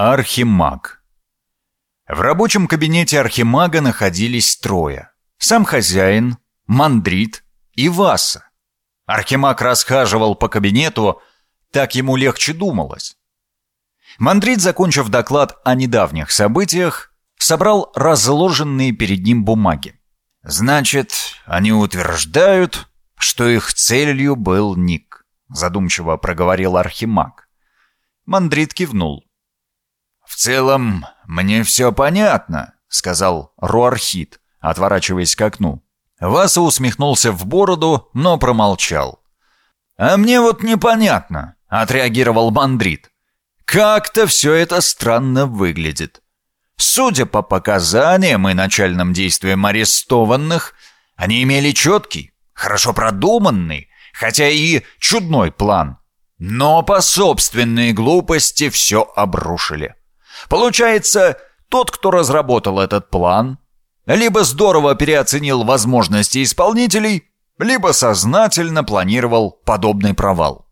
Архимаг. В рабочем кабинете архимага находились трое. Сам хозяин, мандрит и Васа. Архимаг расхаживал по кабинету, так ему легче думалось. Мандрит, закончив доклад о недавних событиях, собрал разложенные перед ним бумаги. «Значит, они утверждают, что их целью был Ник», задумчиво проговорил Архимаг. Мандрит кивнул. «В целом, мне все понятно», — сказал Руархит, отворачиваясь к окну. Васа усмехнулся в бороду, но промолчал. «А мне вот непонятно», — отреагировал Мандрит. «Как-то все это странно выглядит. Судя по показаниям и начальным действиям арестованных, они имели четкий, хорошо продуманный, хотя и чудной план. Но по собственной глупости все обрушили. Получается, тот, кто разработал этот план, либо здорово переоценил возможности исполнителей, либо сознательно планировал подобный провал.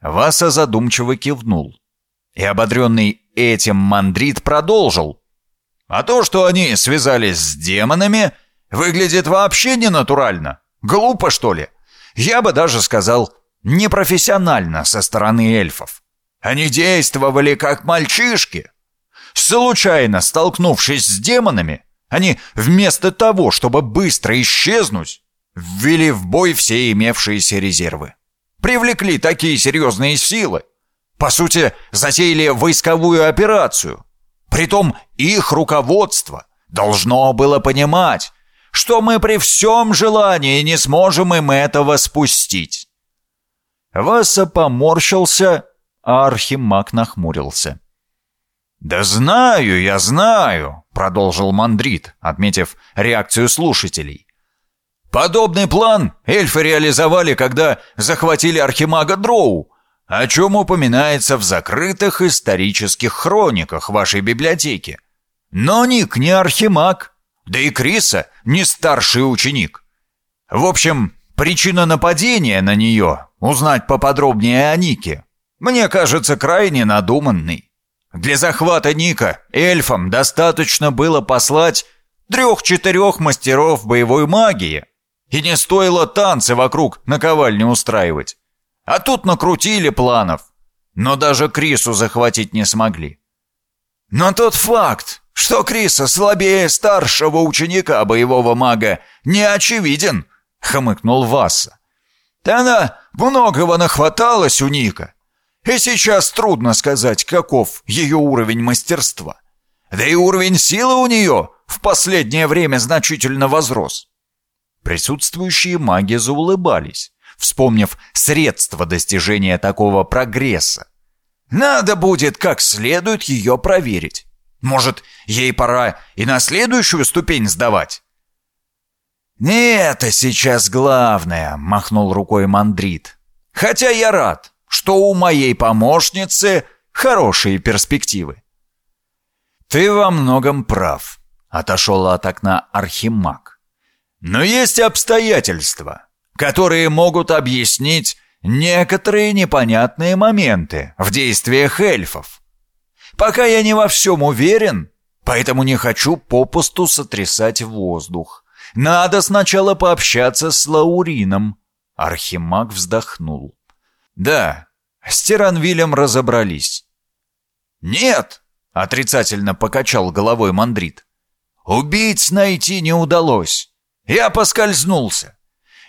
Васа задумчиво кивнул. И ободренный этим мандрит продолжил. А то, что они связались с демонами, выглядит вообще ненатурально. Глупо, что ли? Я бы даже сказал, непрофессионально со стороны эльфов. Они действовали как мальчишки. Случайно столкнувшись с демонами, они вместо того, чтобы быстро исчезнуть, ввели в бой все имевшиеся резервы. Привлекли такие серьезные силы. По сути, затеяли войсковую операцию. Притом их руководство должно было понимать, что мы при всем желании не сможем им этого спустить. Васа поморщился а Архимаг нахмурился. «Да знаю, я знаю», — продолжил Мандрит, отметив реакцию слушателей. «Подобный план эльфы реализовали, когда захватили Архимага Дроу, о чем упоминается в закрытых исторических хрониках вашей библиотеки. Но Ник не Архимаг, да и Криса не старший ученик. В общем, причина нападения на нее узнать поподробнее о Нике мне кажется крайне надуманный. Для захвата Ника эльфам достаточно было послать трех-четырех мастеров боевой магии, и не стоило танцы вокруг наковальни устраивать. А тут накрутили планов, но даже Крису захватить не смогли. Но тот факт, что Криса слабее старшего ученика боевого мага, не очевиден, хмыкнул Васса. Она многого нахваталась у Ника, и сейчас трудно сказать, каков ее уровень мастерства. Да и уровень силы у нее в последнее время значительно возрос. Присутствующие маги заулыбались, вспомнив средства достижения такого прогресса. Надо будет как следует ее проверить. Может, ей пора и на следующую ступень сдавать? «Не это сейчас главное», — махнул рукой Мандрит. «Хотя я рад что у моей помощницы хорошие перспективы. «Ты во многом прав», — отошел от окна Архимаг. «Но есть обстоятельства, которые могут объяснить некоторые непонятные моменты в действиях эльфов. Пока я не во всем уверен, поэтому не хочу попусту сотрясать воздух. Надо сначала пообщаться с Лаурином». Архимаг вздохнул. Да, с Тиранвилем разобрались. Нет, отрицательно покачал головой Мандрит. Убийц найти не удалось. Я поскользнулся.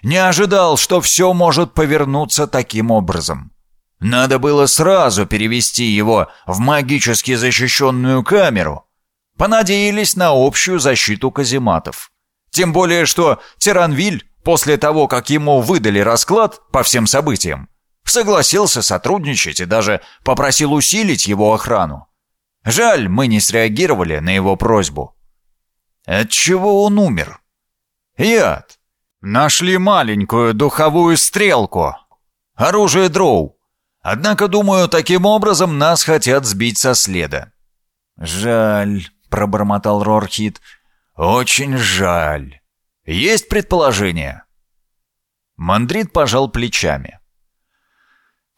Не ожидал, что все может повернуться таким образом. Надо было сразу перевести его в магически защищенную камеру. Понадеялись на общую защиту казематов. Тем более, что Тиранвиль, после того, как ему выдали расклад по всем событиям, Согласился сотрудничать и даже попросил усилить его охрану. Жаль, мы не среагировали на его просьбу. От чего он умер? Яд. Нашли маленькую духовую стрелку. Оружие дроу. Однако, думаю, таким образом нас хотят сбить со следа. Жаль, пробормотал Рорхит. Очень жаль. Есть предположение? Мандрит пожал плечами.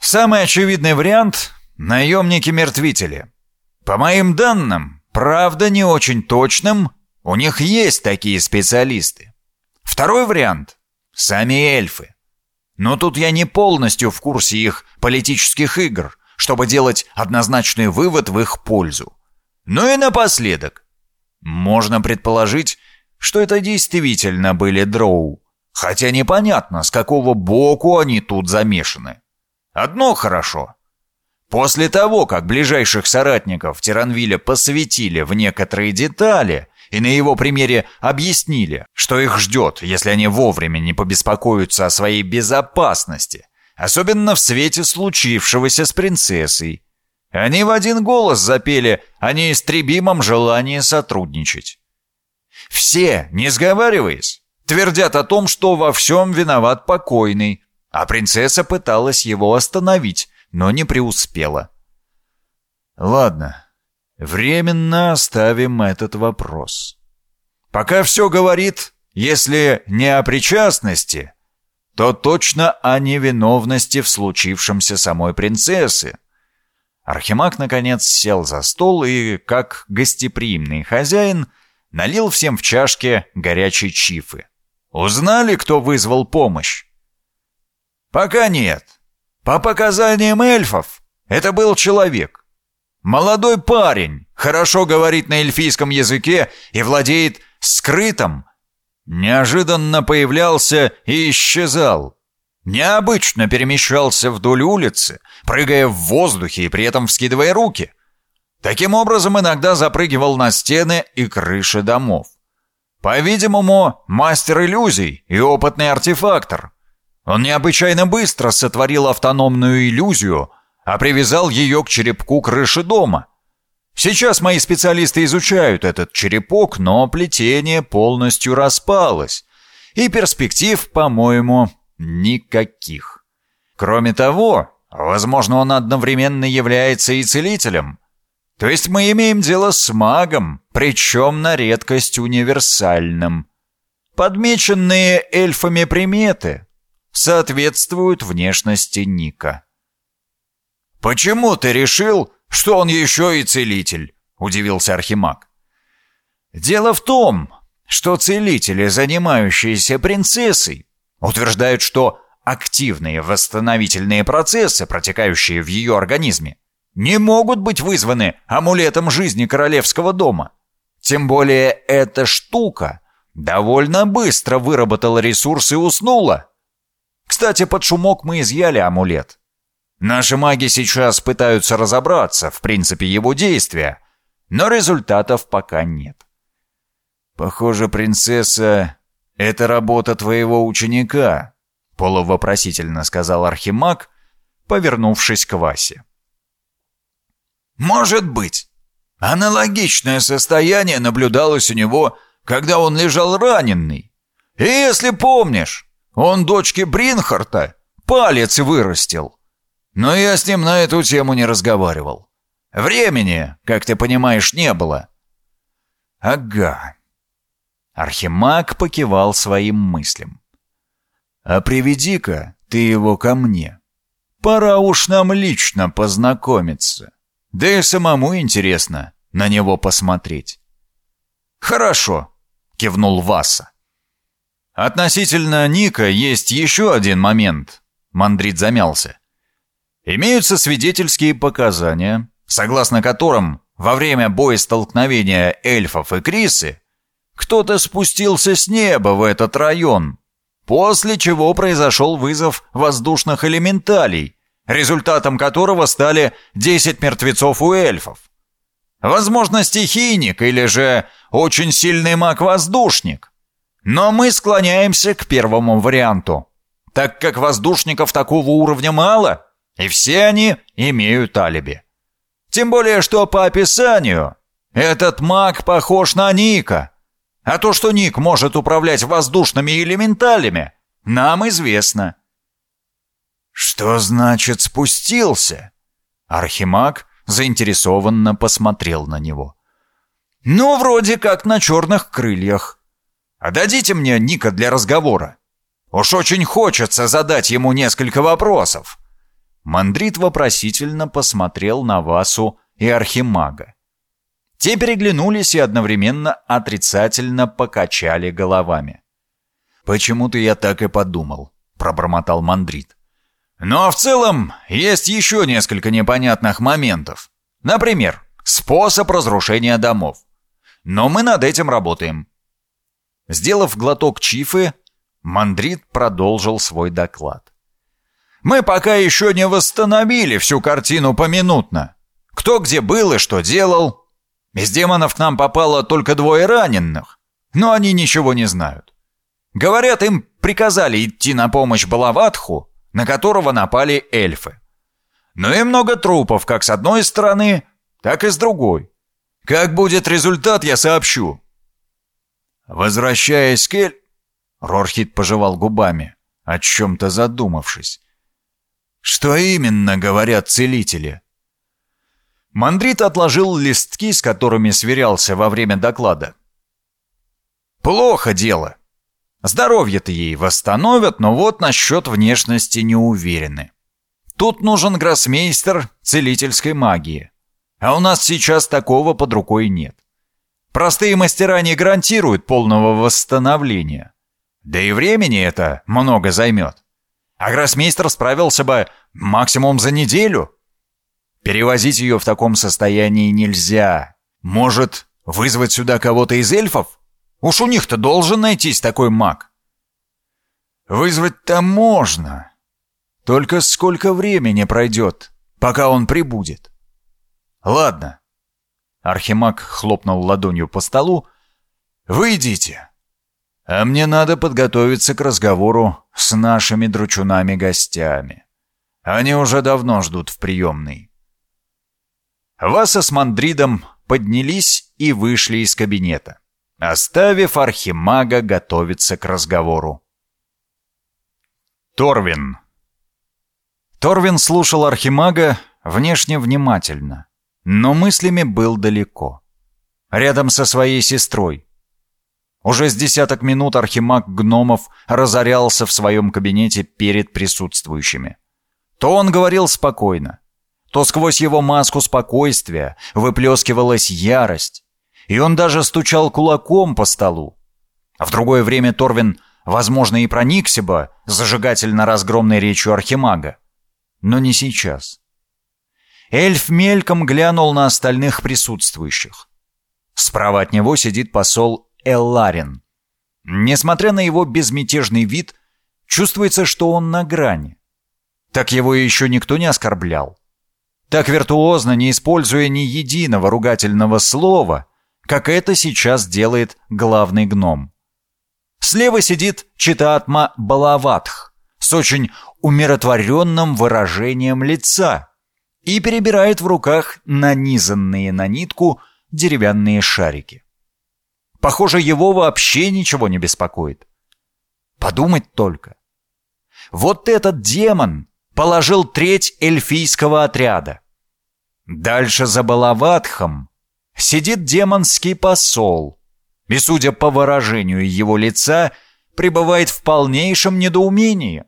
Самый очевидный вариант — наемники-мертвители. По моим данным, правда не очень точным, у них есть такие специалисты. Второй вариант — сами эльфы. Но тут я не полностью в курсе их политических игр, чтобы делать однозначный вывод в их пользу. Ну и напоследок. Можно предположить, что это действительно были дроу, хотя непонятно, с какого боку они тут замешаны. Одно хорошо. После того, как ближайших соратников Тиранвиля посвятили в некоторые детали и на его примере объяснили, что их ждет, если они вовремя не побеспокоятся о своей безопасности, особенно в свете случившегося с принцессой, они в один голос запели о неистребимом желании сотрудничать. Все, не сговариваясь, твердят о том, что во всем виноват покойный, а принцесса пыталась его остановить, но не преуспела. Ладно, временно оставим этот вопрос. Пока все говорит, если не о причастности, то точно о невиновности в случившемся самой принцессы. Архимаг, наконец, сел за стол и, как гостеприимный хозяин, налил всем в чашке горячей чифы. «Узнали, кто вызвал помощь?» «Пока нет. По показаниям эльфов, это был человек. Молодой парень, хорошо говорит на эльфийском языке и владеет скрытым. Неожиданно появлялся и исчезал. Необычно перемещался вдоль улицы, прыгая в воздухе и при этом вскидывая руки. Таким образом, иногда запрыгивал на стены и крыши домов. По-видимому, мастер иллюзий и опытный артефактор. Он необычайно быстро сотворил автономную иллюзию, а привязал ее к черепку крыши дома. Сейчас мои специалисты изучают этот черепок, но плетение полностью распалось, и перспектив, по-моему, Никаких. Кроме того, возможно, он одновременно является и целителем. То есть мы имеем дело с магом, причем на редкость универсальным. Подмеченные эльфами приметы соответствуют внешности Ника. «Почему ты решил, что он еще и целитель?» – удивился Архимаг. «Дело в том, что целители, занимающиеся принцессой, утверждают, что активные восстановительные процессы, протекающие в ее организме, не могут быть вызваны амулетом жизни королевского дома. Тем более эта штука довольно быстро выработала ресурсы и уснула. Кстати, под шумок мы изъяли амулет. Наши маги сейчас пытаются разобраться в принципе его действия, но результатов пока нет. Похоже, принцесса «Это работа твоего ученика», — полувопросительно сказал Архимаг, повернувшись к Васе. «Может быть. Аналогичное состояние наблюдалось у него, когда он лежал раненый. И если помнишь, он дочке Бринхарта палец вырастил. Но я с ним на эту тему не разговаривал. Времени, как ты понимаешь, не было». «Ага», Архимаг покивал своим мыслям. «А приведи-ка ты его ко мне. Пора уж нам лично познакомиться. Да и самому интересно на него посмотреть». «Хорошо», — кивнул Васа. «Относительно Ника есть еще один момент», — Мандрит замялся. «Имеются свидетельские показания, согласно которым во время боестолкновения эльфов и Крисы кто-то спустился с неба в этот район, после чего произошел вызов воздушных элементалей, результатом которого стали 10 мертвецов у эльфов. Возможно, стихийник или же очень сильный маг-воздушник. Но мы склоняемся к первому варианту, так как воздушников такого уровня мало, и все они имеют алиби. Тем более, что по описанию этот маг похож на Ника – а то, что Ник может управлять воздушными элементалями, нам известно». «Что значит спустился?» Архимаг заинтересованно посмотрел на него. «Ну, вроде как на черных крыльях. А дадите мне Ника для разговора. Уж очень хочется задать ему несколько вопросов». Мандрит вопросительно посмотрел на Васу и Архимага. Те переглянулись и одновременно отрицательно покачали головами. «Почему-то я так и подумал», — пробормотал Мандрит. «Ну а в целом есть еще несколько непонятных моментов. Например, способ разрушения домов. Но мы над этим работаем». Сделав глоток чифы, Мандрит продолжил свой доклад. «Мы пока еще не восстановили всю картину поминутно. Кто где был и что делал. Из демонов к нам попало только двое раненых, но они ничего не знают. Говорят, им приказали идти на помощь Балаватху, на которого напали эльфы. Но и много трупов как с одной стороны, так и с другой. Как будет результат, я сообщу. Возвращаясь к Эль... Рорхит пожевал губами, о чем-то задумавшись. Что именно говорят целители? Мандрит отложил листки, с которыми сверялся во время доклада. «Плохо дело. Здоровье-то ей восстановят, но вот насчет внешности не уверены. Тут нужен гроссмейстер целительской магии. А у нас сейчас такого под рукой нет. Простые мастера не гарантируют полного восстановления. Да и времени это много займет. А гроссмейстер справился бы максимум за неделю. Перевозить ее в таком состоянии нельзя. Может, вызвать сюда кого-то из эльфов? Уж у них-то должен найтись такой маг. Вызвать-то можно. Только сколько времени пройдет, пока он прибудет? Ладно. Архимаг хлопнул ладонью по столу. Вы идите. А мне надо подготовиться к разговору с нашими дручунами-гостями. Они уже давно ждут в приемной. Васа с Мандридом поднялись и вышли из кабинета, оставив Архимага готовиться к разговору. Торвин. Торвин слушал Архимага внешне внимательно, но мыслями был далеко. Рядом со своей сестрой. Уже с десяток минут Архимаг Гномов разорялся в своем кабинете перед присутствующими. То он говорил спокойно, то сквозь его маску спокойствия выплескивалась ярость, и он даже стучал кулаком по столу. А в другое время Торвин, возможно, и проникся бы зажигательно разгромной речью Архимага. Но не сейчас. Эльф мельком глянул на остальных присутствующих. Справа от него сидит посол Элларин. Несмотря на его безмятежный вид, чувствуется, что он на грани. Так его еще никто не оскорблял так виртуозно не используя ни единого ругательного слова, как это сейчас делает главный гном. Слева сидит Читатма Балаватх с очень умиротворенным выражением лица и перебирает в руках нанизанные на нитку деревянные шарики. Похоже, его вообще ничего не беспокоит. Подумать только. Вот этот демон положил треть эльфийского отряда. Дальше за Балаватхом сидит демонский посол, и, судя по выражению его лица, пребывает в полнейшем недоумении.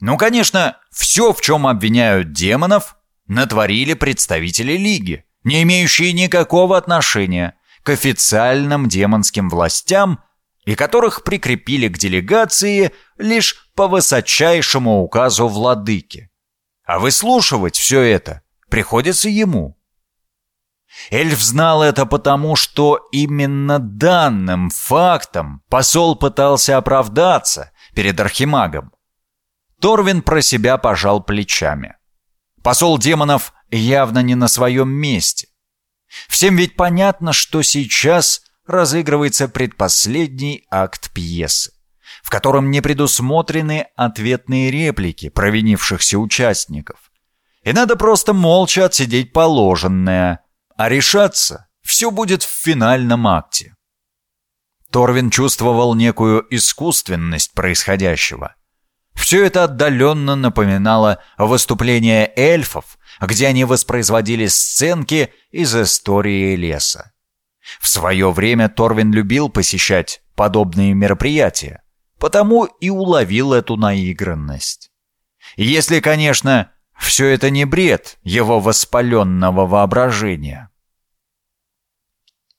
Ну, конечно, все, в чем обвиняют демонов, натворили представители Лиги, не имеющие никакого отношения к официальным демонским властям и которых прикрепили к делегации лишь по высочайшему указу владыки. А выслушивать все это приходится ему. Эльф знал это потому, что именно данным фактом посол пытался оправдаться перед Архимагом. Торвин про себя пожал плечами. Посол демонов явно не на своем месте. Всем ведь понятно, что сейчас разыгрывается предпоследний акт пьесы, в котором не предусмотрены ответные реплики провинившихся участников. И надо просто молча отсидеть положенное, а решаться все будет в финальном акте. Торвин чувствовал некую искусственность происходящего. Все это отдаленно напоминало выступление эльфов, где они воспроизводили сценки из истории леса. В свое время Торвин любил посещать подобные мероприятия, потому и уловил эту наигранность. Если, конечно, все это не бред его воспаленного воображения.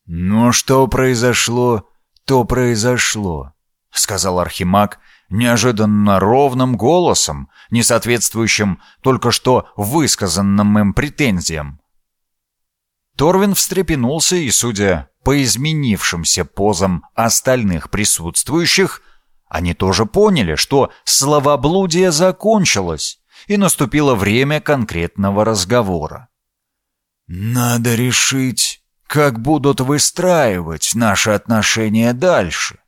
«Ну, что произошло, то произошло», — сказал Архимаг неожиданно ровным голосом, не соответствующим только что высказанным им претензиям. Торвин встрепенулся и, судя по изменившимся позам остальных присутствующих, они тоже поняли, что словоблудие закончилось, и наступило время конкретного разговора. «Надо решить, как будут выстраивать наши отношения дальше.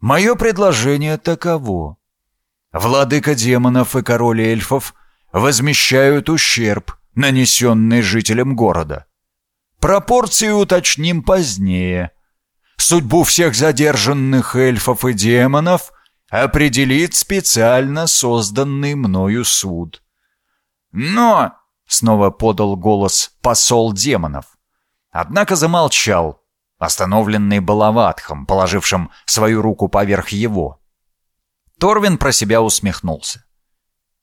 Мое предложение таково. Владыка демонов и король эльфов возмещают ущерб, нанесенный жителям города. Пропорции уточним позднее. Судьбу всех задержанных эльфов и демонов определит специально созданный мною суд. Но, — снова подал голос посол демонов, однако замолчал, остановленный Балаватхом, положившим свою руку поверх его. Торвин про себя усмехнулся.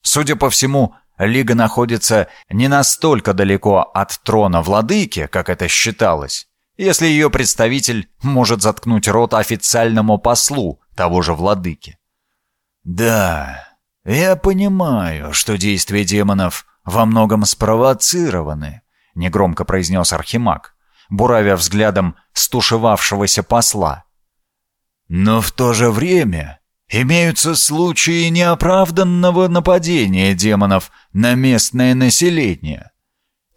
Судя по всему, Лига находится не настолько далеко от трона владыки, как это считалось, если ее представитель может заткнуть рот официальному послу того же владыки. «Да, я понимаю, что действия демонов во многом спровоцированы», — негромко произнес Архимаг, буравя взглядом стушевавшегося посла. «Но в то же время Имеются случаи неоправданного нападения демонов на местное население.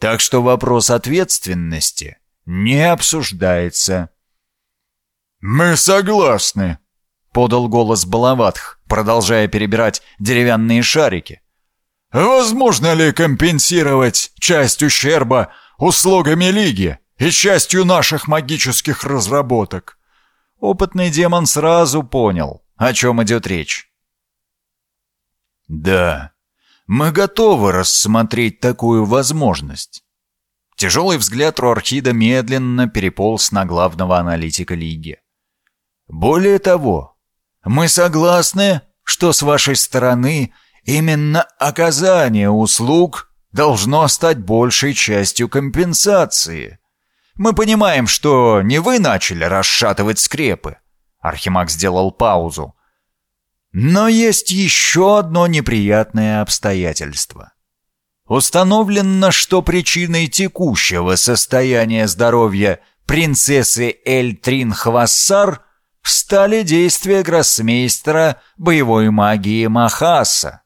Так что вопрос ответственности не обсуждается. «Мы согласны», — подал голос Балаватх, продолжая перебирать деревянные шарики. «Возможно ли компенсировать часть ущерба услугами Лиги и частью наших магических разработок?» Опытный демон сразу понял — о чем идет речь. Да, мы готовы рассмотреть такую возможность. Тяжелый взгляд Руархида медленно переполз на главного аналитика Лиги. Более того, мы согласны, что с вашей стороны именно оказание услуг должно стать большей частью компенсации. Мы понимаем, что не вы начали расшатывать скрепы, Архимаг сделал паузу. Но есть еще одно неприятное обстоятельство. Установлено, что причиной текущего состояния здоровья принцессы Эльтрин Хвассар стали действия гроссмейстера боевой магии Махаса.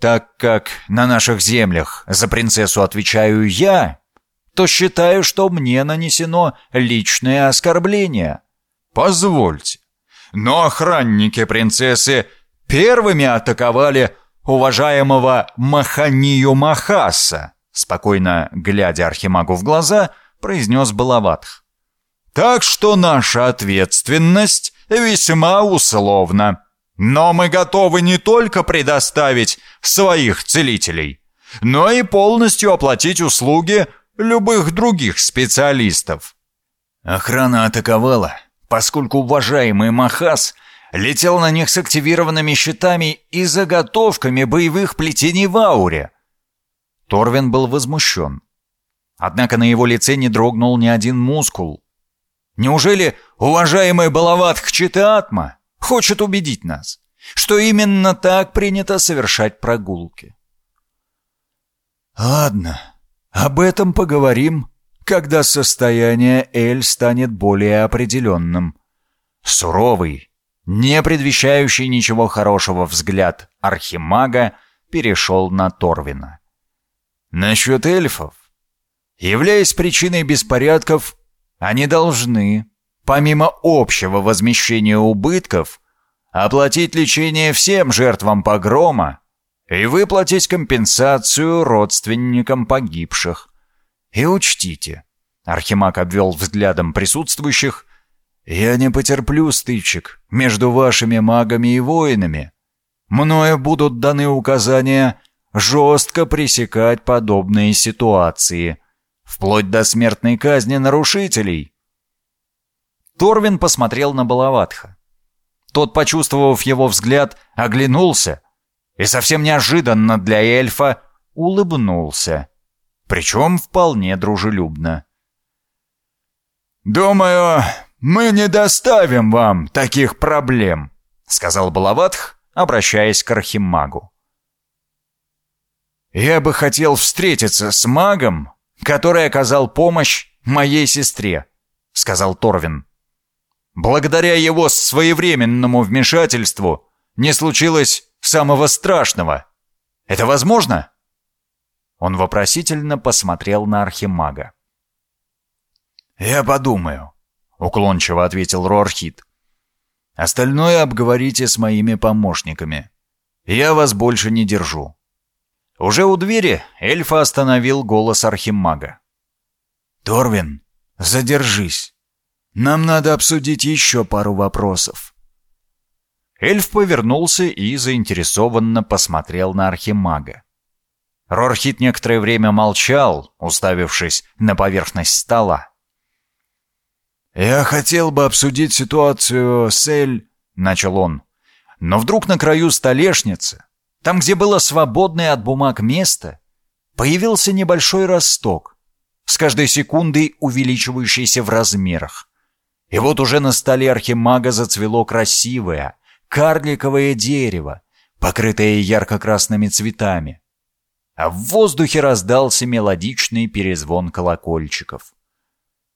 Так как на наших землях за принцессу отвечаю я, то считаю, что мне нанесено личное оскорбление. Позвольте, но охранники принцессы первыми атаковали уважаемого Маханию Махаса, спокойно глядя Архимагу в глаза, произнес Балаватх. Так что наша ответственность весьма условна. Но мы готовы не только предоставить своих целителей, но и полностью оплатить услуги любых других специалистов. Охрана атаковала поскольку уважаемый Махас летел на них с активированными щитами и заготовками боевых плетений в ауре. Торвин был возмущен. Однако на его лице не дрогнул ни один мускул. Неужели уважаемый Балаватх Читаатма хочет убедить нас, что именно так принято совершать прогулки? Ладно, об этом поговорим когда состояние Эль станет более определенным. Суровый, не предвещающий ничего хорошего взгляд Архимага перешел на Торвина. Насчет эльфов. Являясь причиной беспорядков, они должны, помимо общего возмещения убытков, оплатить лечение всем жертвам погрома и выплатить компенсацию родственникам погибших. И учтите, Архимаг обвел взглядом присутствующих, я не потерплю стычек между вашими магами и воинами. Мною будут даны указания жестко пресекать подобные ситуации, вплоть до смертной казни нарушителей. Торвин посмотрел на Балаватха. Тот, почувствовав его взгляд, оглянулся и совсем неожиданно для эльфа улыбнулся причем вполне дружелюбно. «Думаю, мы не доставим вам таких проблем», — сказал Балаватх, обращаясь к Архимагу. «Я бы хотел встретиться с магом, который оказал помощь моей сестре», — сказал Торвин. «Благодаря его своевременному вмешательству не случилось самого страшного. Это возможно?» Он вопросительно посмотрел на Архимага. «Я подумаю», — уклончиво ответил Рорхит. «Остальное обговорите с моими помощниками. Я вас больше не держу». Уже у двери эльфа остановил голос Архимага. «Торвин, задержись. Нам надо обсудить еще пару вопросов». Эльф повернулся и заинтересованно посмотрел на Архимага. Рорхит некоторое время молчал, уставившись на поверхность стола. «Я хотел бы обсудить ситуацию с Эль...» — начал он. Но вдруг на краю столешницы, там, где было свободное от бумаг место, появился небольшой росток, с каждой секундой увеличивающийся в размерах. И вот уже на столе архимага зацвело красивое, карликовое дерево, покрытое ярко-красными цветами. А в воздухе раздался мелодичный перезвон колокольчиков.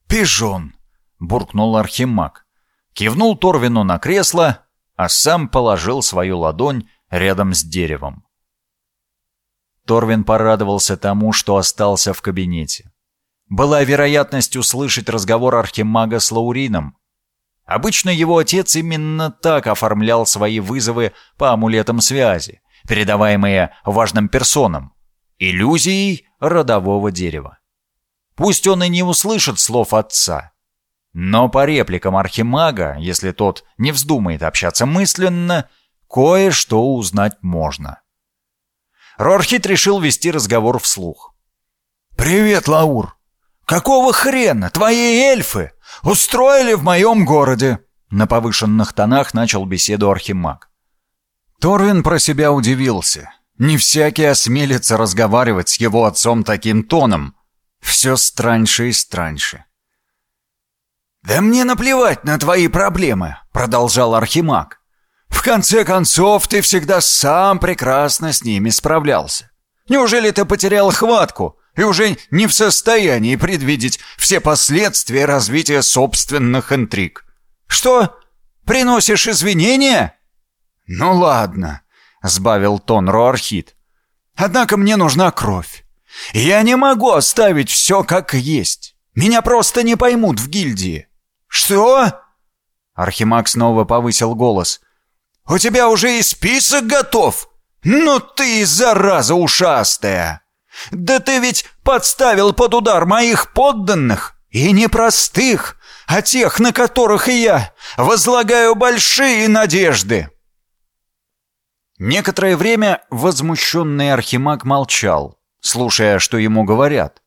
«Пижон!» — буркнул Архимаг. Кивнул Торвину на кресло, а сам положил свою ладонь рядом с деревом. Торвин порадовался тому, что остался в кабинете. Была вероятность услышать разговор Архимага с Лаурином. Обычно его отец именно так оформлял свои вызовы по амулетам связи, передаваемые важным персонам, иллюзией родового дерева. Пусть он и не услышит слов отца, но по репликам Архимага, если тот не вздумает общаться мысленно, кое-что узнать можно. Рорхит решил вести разговор вслух. «Привет, Лаур! Какого хрена твои эльфы устроили в моем городе?» На повышенных тонах начал беседу Архимаг. Торвин про себя удивился. Не всякий осмелится разговаривать с его отцом таким тоном. Все страньше и страньше. «Да мне наплевать на твои проблемы», — продолжал Архимаг. «В конце концов, ты всегда сам прекрасно с ними справлялся. Неужели ты потерял хватку и уже не в состоянии предвидеть все последствия развития собственных интриг? Что, приносишь извинения?» «Ну ладно», — сбавил тон Роархит. «Однако мне нужна кровь. Я не могу оставить все как есть. Меня просто не поймут в гильдии. «Что?» Архимаг снова повысил голос. «У тебя уже и список готов? Ну ты, зараза ушастая! Да ты ведь подставил под удар моих подданных, и не простых, а тех, на которых и я возлагаю большие надежды!» Некоторое время возмущенный Архимаг молчал, слушая, что ему говорят.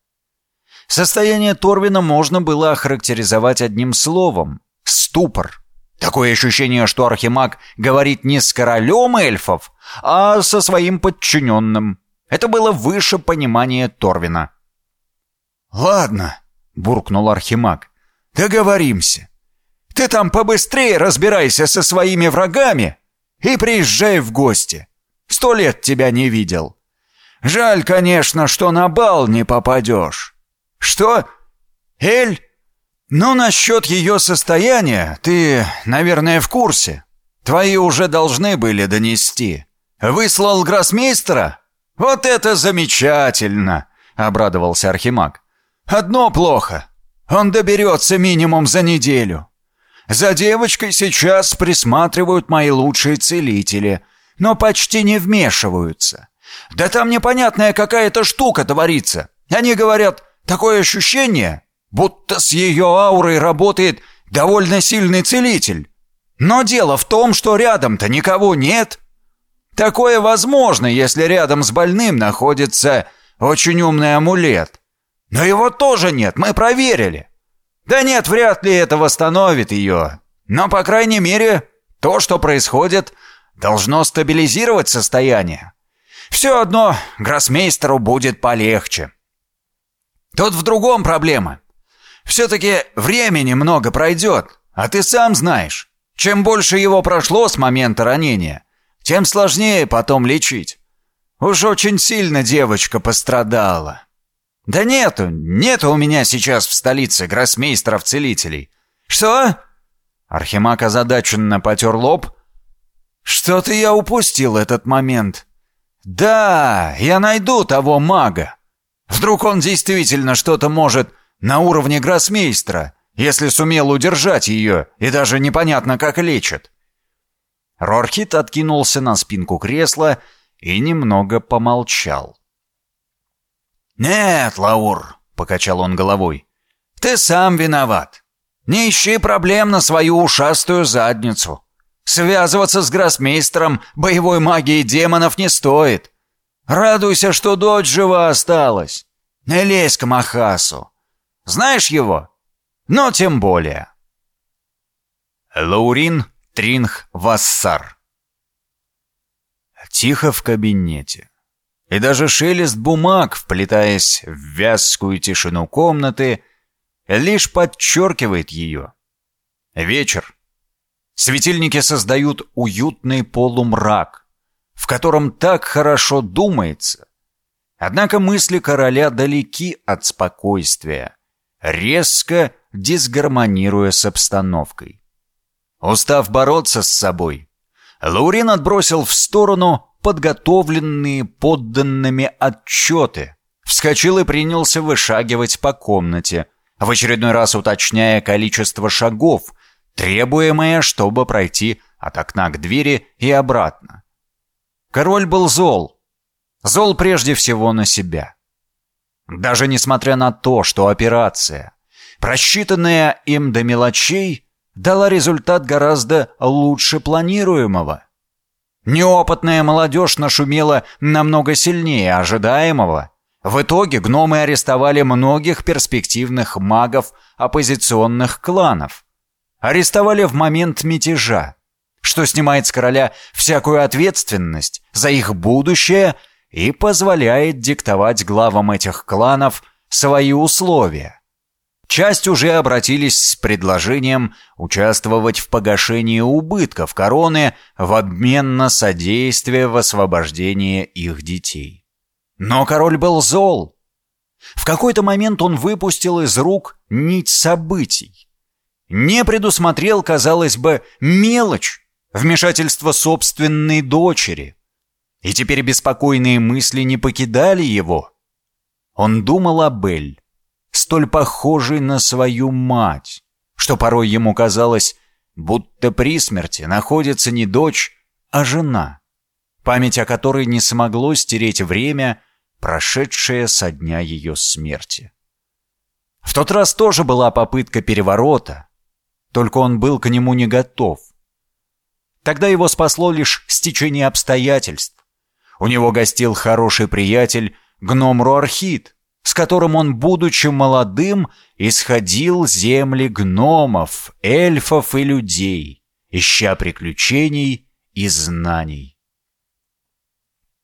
Состояние Торвина можно было охарактеризовать одним словом — ступор. Такое ощущение, что Архимаг говорит не с королем эльфов, а со своим подчиненным. Это было выше понимания Торвина. «Ладно», — буркнул Архимаг, — «договоримся. Ты там побыстрее разбирайся со своими врагами и приезжай в гости. Сто лет тебя не видел. Жаль, конечно, что на бал не попадешь. «Что? Эль? Ну, насчет ее состояния ты, наверное, в курсе. Твои уже должны были донести. Выслал гроссмейстера? Вот это замечательно!» — обрадовался Архимаг. «Одно плохо. Он доберется минимум за неделю. За девочкой сейчас присматривают мои лучшие целители, но почти не вмешиваются. Да там непонятная какая-то штука творится. Они говорят, Такое ощущение, будто с ее аурой работает довольно сильный целитель. Но дело в том, что рядом-то никого нет. Такое возможно, если рядом с больным находится очень умный амулет. Но его тоже нет, мы проверили. Да нет, вряд ли это восстановит ее. Но, по крайней мере, то, что происходит, должно стабилизировать состояние. Все одно гроссмейстеру будет полегче. Тут в другом проблема. Все-таки времени много пройдет, а ты сам знаешь. Чем больше его прошло с момента ранения, тем сложнее потом лечить. Уж очень сильно девочка пострадала. Да нету, нету у меня сейчас в столице гроссмейстеров-целителей. Что? Архимаг озадаченно потер лоб. Что-то я упустил этот момент. Да, я найду того мага. Вдруг он действительно что-то может на уровне гроссмейстера, если сумел удержать ее и даже непонятно как лечит. Рорхит откинулся на спинку кресла и немного помолчал. «Нет, Лаур», — покачал он головой, — «ты сам виноват. Не ищи проблем на свою ушастую задницу. Связываться с гроссмейстером боевой магии демонов не стоит. Радуйся, что дочь жива осталась. Не лезь к Махасу. Знаешь его? Но тем более. Лаурин Тринх Вассар Тихо в кабинете. И даже шелест бумаг, вплетаясь в вязкую тишину комнаты, лишь подчеркивает ее. Вечер. Светильники создают уютный полумрак, в котором так хорошо думается. Однако мысли короля далеки от спокойствия, резко дисгармонируя с обстановкой. Устав бороться с собой, Лаурин отбросил в сторону подготовленные подданными отчеты, вскочил и принялся вышагивать по комнате, в очередной раз уточняя количество шагов, требуемое, чтобы пройти от окна к двери и обратно. Король был зол. Зол прежде всего на себя. Даже несмотря на то, что операция, просчитанная им до мелочей, дала результат гораздо лучше планируемого. Неопытная молодежь нашумела намного сильнее ожидаемого. В итоге гномы арестовали многих перспективных магов оппозиционных кланов. Арестовали в момент мятежа, что снимает с короля всякую ответственность за их будущее и позволяет диктовать главам этих кланов свои условия. Часть уже обратились с предложением участвовать в погашении убытков короны в обмен на содействие в освобождении их детей. Но король был зол. В какой-то момент он выпустил из рук нить событий. Не предусмотрел, казалось бы, мелочь, вмешательство собственной дочери. И теперь беспокойные мысли не покидали его. Он думал о Бель столь похожий на свою мать, что порой ему казалось, будто при смерти находится не дочь, а жена, память о которой не смогло стереть время, прошедшее со дня ее смерти. В тот раз тоже была попытка переворота, только он был к нему не готов. Тогда его спасло лишь стечение обстоятельств. У него гостил хороший приятель, гном Руархит, с которым он, будучи молодым, исходил земли гномов, эльфов и людей, ища приключений и знаний.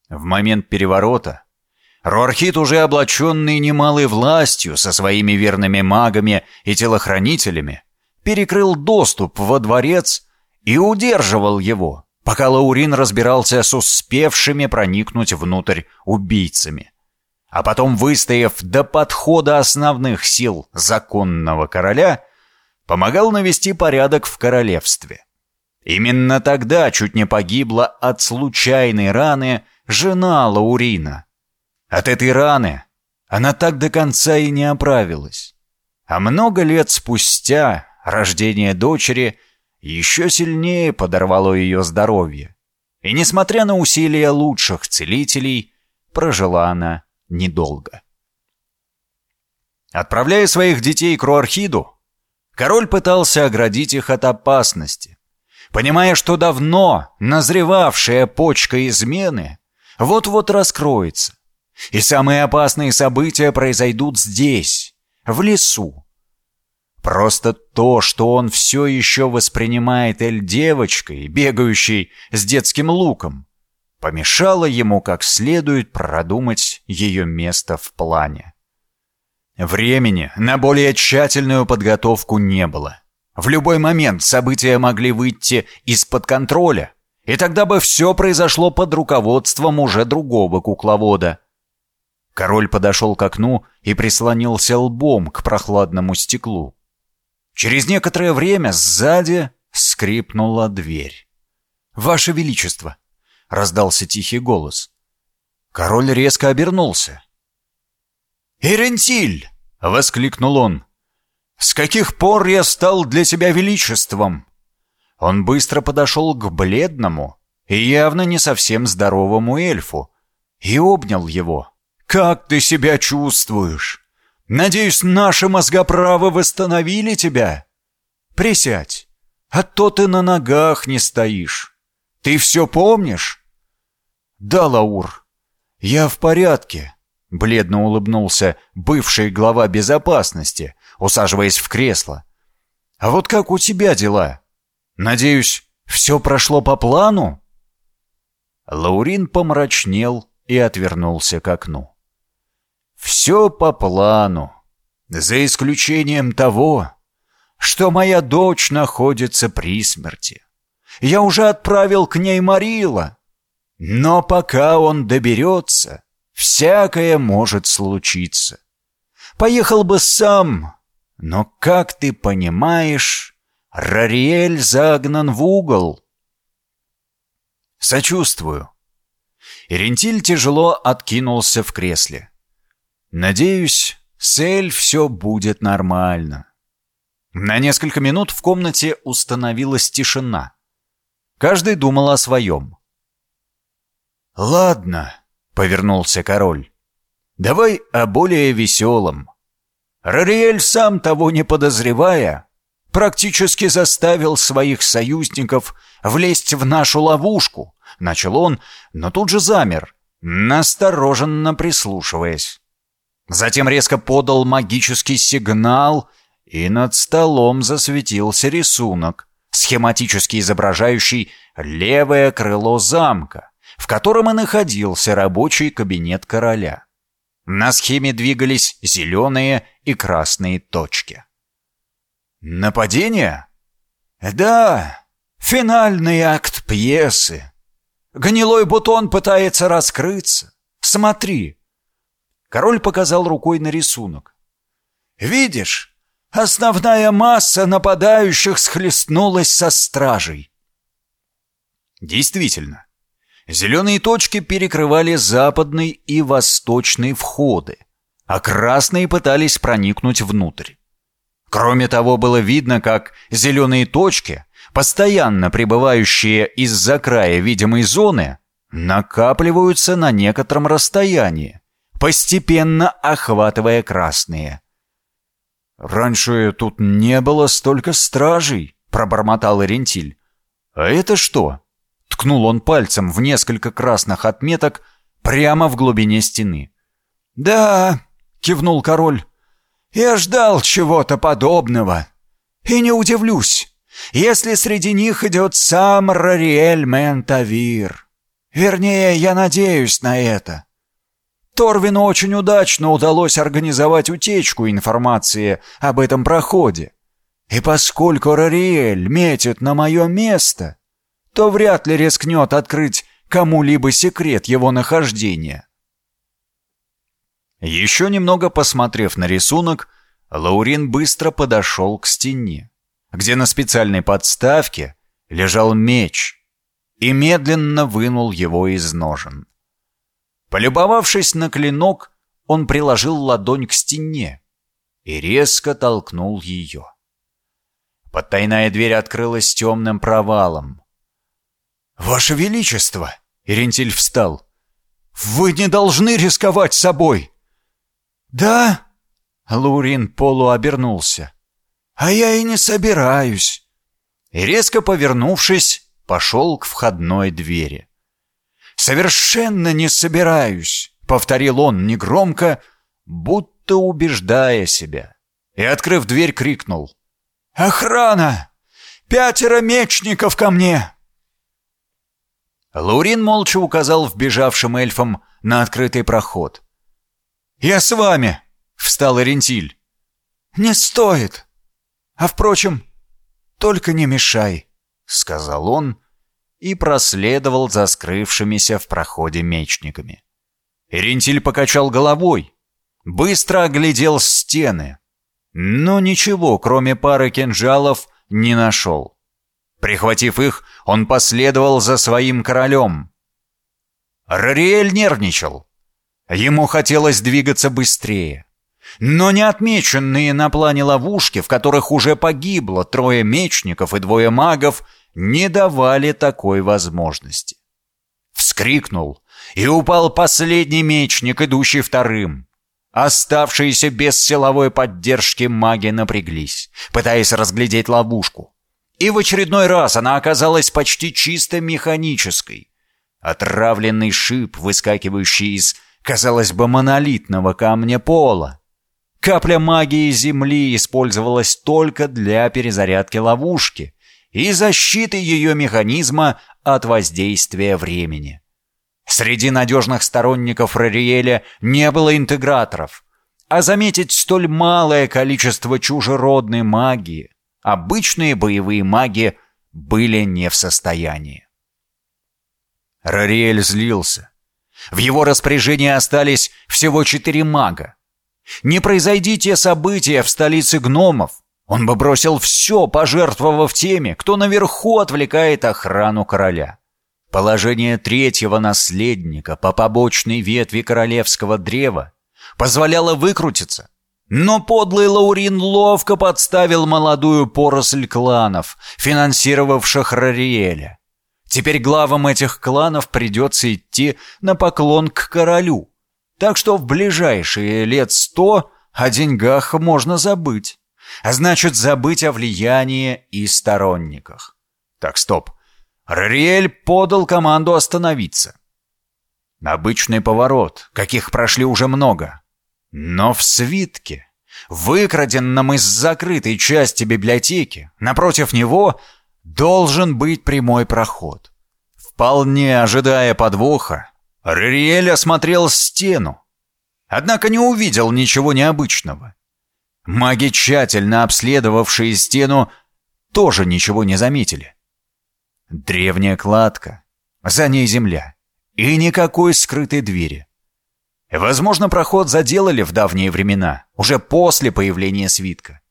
В момент переворота Руархит, уже облаченный немалой властью со своими верными магами и телохранителями, перекрыл доступ во дворец и удерживал его, пока Лаурин разбирался с успевшими проникнуть внутрь убийцами а потом, выстояв до подхода основных сил законного короля, помогал навести порядок в королевстве. Именно тогда чуть не погибла от случайной раны жена Лаурина. От этой раны она так до конца и не оправилась. А много лет спустя рождение дочери еще сильнее подорвало ее здоровье. И несмотря на усилия лучших целителей, прожила она недолго. Отправляя своих детей к Руархиду, король пытался оградить их от опасности, понимая, что давно назревавшая почка измены вот-вот раскроется, и самые опасные события произойдут здесь, в лесу. Просто то, что он все еще воспринимает Эль девочкой, бегающей с детским луком, помешало ему как следует продумать ее место в плане. Времени на более тщательную подготовку не было. В любой момент события могли выйти из-под контроля, и тогда бы все произошло под руководством уже другого кукловода. Король подошел к окну и прислонился лбом к прохладному стеклу. Через некоторое время сзади скрипнула дверь. «Ваше Величество!» — раздался тихий голос. Король резко обернулся. «Ирентиль!» — воскликнул он. «С каких пор я стал для тебя величеством?» Он быстро подошел к бледному и явно не совсем здоровому эльфу и обнял его. «Как ты себя чувствуешь? Надеюсь, наши мозгоправы восстановили тебя? Присядь, а то ты на ногах не стоишь. Ты все помнишь?» «Да, Лаур, я в порядке», — бледно улыбнулся бывший глава безопасности, усаживаясь в кресло. «А вот как у тебя дела? Надеюсь, все прошло по плану?» Лаурин помрачнел и отвернулся к окну. Все по плану, за исключением того, что моя дочь находится при смерти. Я уже отправил к ней Марила, но пока он доберется, всякое может случиться. Поехал бы сам, но, как ты понимаешь, Рариэль загнан в угол. Сочувствую. Ирентиль тяжело откинулся в кресле. Надеюсь, с Эль все будет нормально. На несколько минут в комнате установилась тишина. Каждый думал о своем. «Ладно», — повернулся король. «Давай о более веселом. Рариэль, сам того не подозревая, практически заставил своих союзников влезть в нашу ловушку», — начал он, но тут же замер, настороженно прислушиваясь. Затем резко подал магический сигнал, и над столом засветился рисунок, схематически изображающий левое крыло замка, в котором и находился рабочий кабинет короля. На схеме двигались зеленые и красные точки. «Нападение?» «Да, финальный акт пьесы. Гнилой бутон пытается раскрыться. Смотри, Король показал рукой на рисунок. «Видишь, основная масса нападающих схлестнулась со стражей». Действительно, зеленые точки перекрывали западный и восточный входы, а красные пытались проникнуть внутрь. Кроме того, было видно, как зеленые точки, постоянно пребывающие из-за края видимой зоны, накапливаются на некотором расстоянии, постепенно охватывая красные. «Раньше тут не было столько стражей», — пробормотал Ирентиль. «А это что?» — ткнул он пальцем в несколько красных отметок прямо в глубине стены. «Да», — кивнул король, — «я ждал чего-то подобного. И не удивлюсь, если среди них идет сам Рариэль Ментавир. Вернее, я надеюсь на это. Торвину очень удачно удалось организовать утечку информации об этом проходе. И поскольку Рариэль метит на мое место, то вряд ли рискнет открыть кому-либо секрет его нахождения. Еще немного посмотрев на рисунок, Лаурин быстро подошел к стене, где на специальной подставке лежал меч, и медленно вынул его из ножен. Полюбовавшись на клинок, он приложил ладонь к стене и резко толкнул ее. Подтайная дверь открылась темным провалом. «Ваше Величество!» — Ирентиль встал. «Вы не должны рисковать собой!» «Да?» — Лурин полуобернулся. «А я и не собираюсь!» И резко повернувшись, пошел к входной двери. «Совершенно не собираюсь», — повторил он негромко, будто убеждая себя. И, открыв дверь, крикнул. «Охрана! Пятеро мечников ко мне!» Лурин молча указал вбежавшим эльфам на открытый проход. «Я с вами!» — встал Ирентиль. «Не стоит. А впрочем, только не мешай», — сказал он и проследовал за скрывшимися в проходе мечниками. Ирентиль покачал головой, быстро оглядел стены, но ничего, кроме пары кинжалов, не нашел. Прихватив их, он последовал за своим королем. Рариэль нервничал. Ему хотелось двигаться быстрее. Но не отмеченные на плане ловушки, в которых уже погибло трое мечников и двое магов, не давали такой возможности. Вскрикнул, и упал последний мечник, идущий вторым. Оставшиеся без силовой поддержки маги напряглись, пытаясь разглядеть ловушку. И в очередной раз она оказалась почти чисто механической. Отравленный шип, выскакивающий из, казалось бы, монолитного камня пола. Капля магии Земли использовалась только для перезарядки ловушки и защиты ее механизма от воздействия времени. Среди надежных сторонников Рариэля не было интеграторов, а заметить столь малое количество чужеродной магии обычные боевые маги были не в состоянии. Рариэль злился. В его распоряжении остались всего четыре мага. Не произойди те события в столице гномов, он бы бросил все, пожертвовав теми, кто наверху отвлекает охрану короля. Положение третьего наследника по побочной ветви королевского древа позволяло выкрутиться. Но подлый Лаурин ловко подставил молодую поросль кланов, финансировавших Рариэля. Теперь главам этих кланов придется идти на поклон к королю. Так что в ближайшие лет сто о деньгах можно забыть. А значит, забыть о влиянии и сторонниках. Так, стоп. Рариэль подал команду остановиться. Обычный поворот, каких прошли уже много. Но в свитке, выкраденном из закрытой части библиотеки, напротив него должен быть прямой проход. Вполне ожидая подвоха, Рариэль осмотрел стену, однако не увидел ничего необычного. Маги, тщательно обследовавшие стену, тоже ничего не заметили. Древняя кладка, за ней земля и никакой скрытой двери. Возможно, проход заделали в давние времена, уже после появления свитка.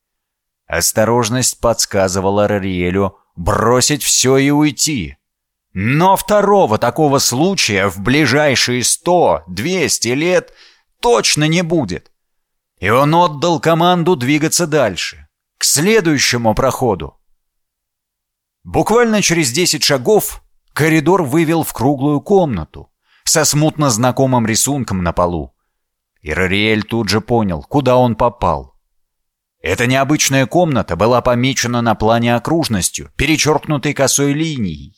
Осторожность подсказывала Рариэлю бросить все и уйти. Но второго такого случая в ближайшие сто, двести лет точно не будет. И он отдал команду двигаться дальше, к следующему проходу. Буквально через десять шагов коридор вывел в круглую комнату со смутно знакомым рисунком на полу. И Рариэль тут же понял, куда он попал. Эта необычная комната была помечена на плане окружностью, перечеркнутой косой линией.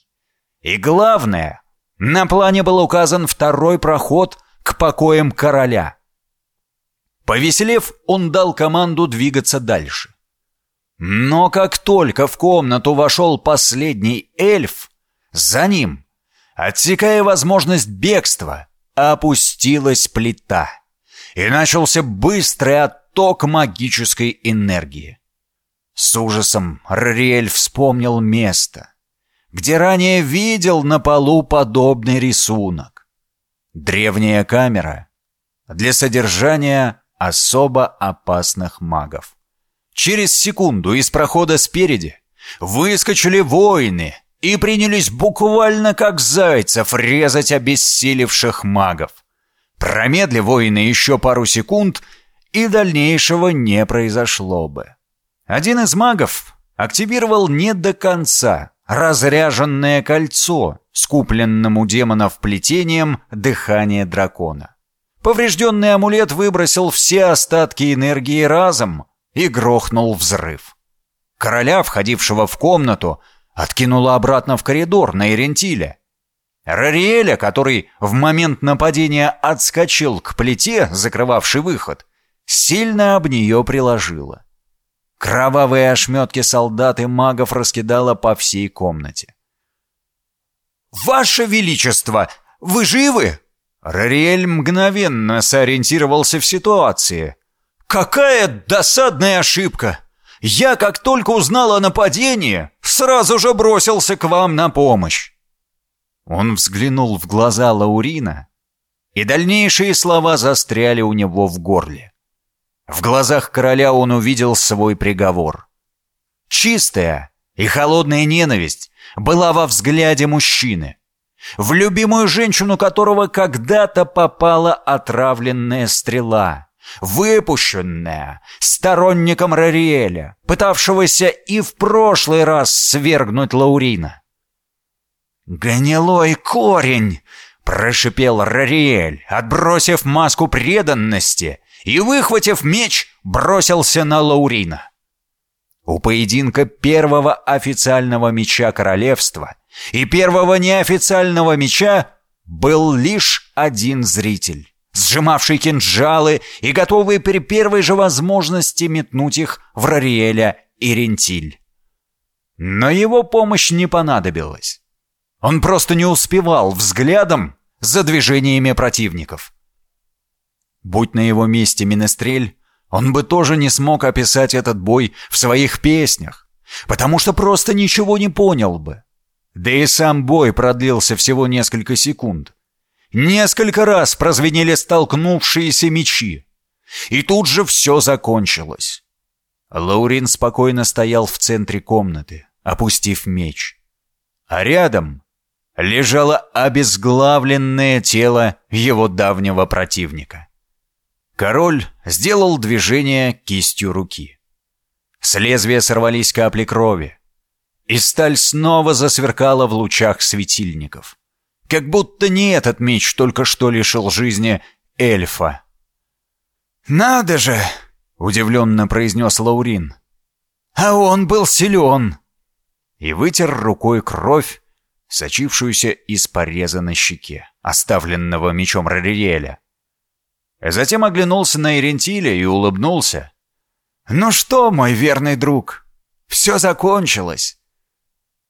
И главное, на плане был указан второй проход к покоям короля. Повеселев, он дал команду двигаться дальше. Но как только в комнату вошел последний эльф, за ним, отсекая возможность бегства, опустилась плита, и начался быстрый отток магической энергии. С ужасом Рариэль вспомнил место, где ранее видел на полу подобный рисунок. Древняя камера для содержания особо опасных магов. Через секунду из прохода спереди выскочили воины и принялись буквально как зайцев резать обессилевших магов. Промедли воины еще пару секунд, и дальнейшего не произошло бы. Один из магов активировал не до конца разряженное кольцо с купленным у демонов плетением дыхания дракона. Поврежденный амулет выбросил все остатки энергии разом, и грохнул взрыв. Короля, входившего в комнату, откинуло обратно в коридор на Эрентиле. Рариэля, который в момент нападения отскочил к плите, закрывавшей выход, сильно об нее приложило. Кровавые ошметки солдат и магов раскидало по всей комнате. «Ваше Величество, вы живы?» Рариэль мгновенно сориентировался в ситуации. Какая досадная ошибка! Я, как только узнал о нападении, сразу же бросился к вам на помощь. Он взглянул в глаза Лаурина, и дальнейшие слова застряли у него в горле. В глазах короля он увидел свой приговор. Чистая и холодная ненависть была во взгляде мужчины, в любимую женщину которого когда-то попала отравленная стрела, выпущенная сторонником Рариэля, пытавшегося и в прошлый раз свергнуть Лаурина. «Гнилой корень!» — прошипел Рариэль, отбросив маску преданности и, выхватив меч, бросился на Лаурина. У поединка первого официального меча королевства и первого неофициального меча был лишь один зритель, сжимавший кинжалы и готовый при первой же возможности метнуть их в Рариэля и Рентиль. Но его помощь не понадобилась. Он просто не успевал взглядом за движениями противников. Будь на его месте Минестрель, он бы тоже не смог описать этот бой в своих песнях, потому что просто ничего не понял бы. Да и сам бой продлился всего несколько секунд. Несколько раз прозвенели столкнувшиеся мечи. И тут же все закончилось. Лаурин спокойно стоял в центре комнаты, опустив меч. А рядом лежало обезглавленное тело его давнего противника. Король сделал движение кистью руки. С лезвия сорвались капли крови, и сталь снова засверкала в лучах светильников. Как будто не этот меч только что лишил жизни эльфа. «Надо же!» — удивленно произнес Лаурин. «А он был силен!» И вытер рукой кровь, сочившуюся из пореза на щеке, оставленного мечом Рариэля. Затем оглянулся на Ирентиля и улыбнулся. «Ну что, мой верный друг, все закончилось!»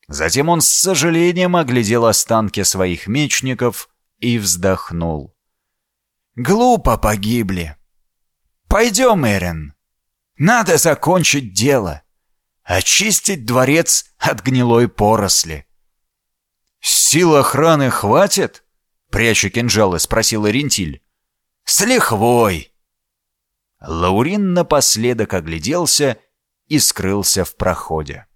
Затем он с сожалением оглядел останки своих мечников и вздохнул. «Глупо погибли. Пойдем, Эрен. Надо закончить дело. Очистить дворец от гнилой поросли». «Сил охраны хватит?» — пряча кинжалы, спросил Ирентиль. «С лихвой!» Лаурин напоследок огляделся и скрылся в проходе.